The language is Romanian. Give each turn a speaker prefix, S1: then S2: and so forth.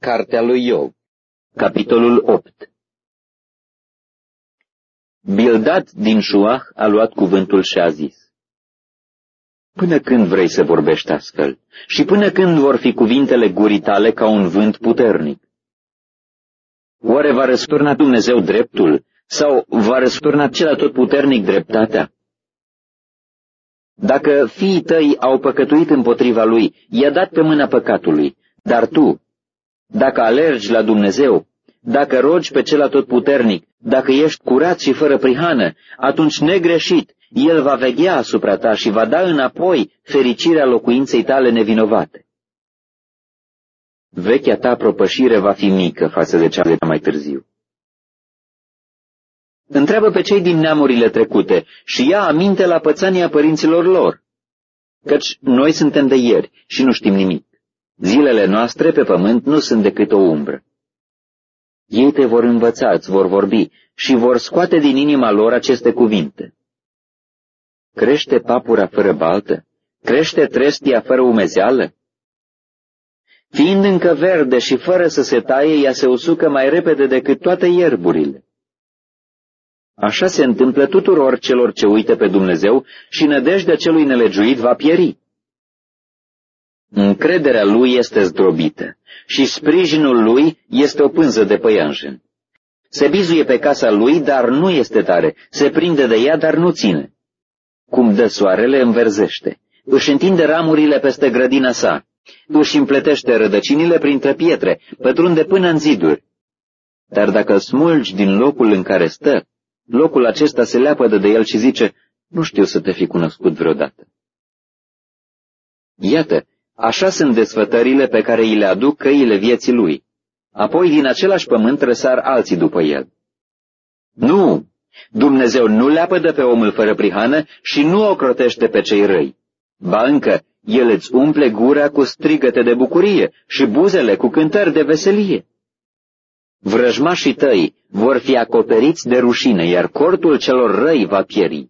S1: Cartea lui Iov, capitolul 8 Bildad din Șuah a luat cuvântul și a zis, Până când vrei să vorbești astfel? Și până când vor fi cuvintele gurii tale ca un vânt puternic? Oare va răsturna Dumnezeu dreptul sau va răsturna cel atotputernic dreptatea? Dacă fiii tăi au păcătuit împotriva lui, i-a dat pe mâna păcatului, dar tu, dacă alergi la Dumnezeu, dacă rogi pe cel atotputernic, dacă ești curat și fără prihană, atunci negreșit, El va veghea asupra ta și va da înapoi fericirea locuinței tale nevinovate. Vechea ta propășire va fi mică față de cea de mai târziu. Întreabă pe cei din neamurile trecute și ia aminte la pățania părinților lor, căci noi suntem de ieri și nu știm nimic. Zilele noastre pe pământ nu sunt decât o umbră. Ei te vor învăța, îți vor vorbi și vor scoate din inima lor aceste cuvinte. Crește papura fără baltă? Crește trestia fără umezeală? Fiind încă verde și fără să se taie, ea se usucă mai repede decât toate ierburile. Așa se întâmplă tuturor celor ce uită pe Dumnezeu și nădejdea celui nelegiuit va pieri. Încrederea lui este zdrobită și sprijinul lui este o pânză de păianjen. Se bizuie pe casa lui, dar nu este tare, se prinde de ea, dar nu ține. Cum dă soarele, înverzește, își întinde ramurile peste grădina sa, își împletește rădăcinile printre pietre, pătrunde până în ziduri. Dar dacă îl smulgi din locul în care stă, locul acesta se leapădă de el și zice, nu știu să te fi cunoscut vreodată. Iată, Așa sunt desfătările pe care îi le aduc căile vieții lui. Apoi din același pământ răsar alții după el. Nu! Dumnezeu nu le apădă pe omul fără prihană și nu o crotește pe cei răi. Ba încă, el îți umple gura cu strigăte de bucurie și buzele cu cântări de veselie. Vrăjmașii tăi vor fi acoperiți de rușine, iar cortul celor răi va pieri.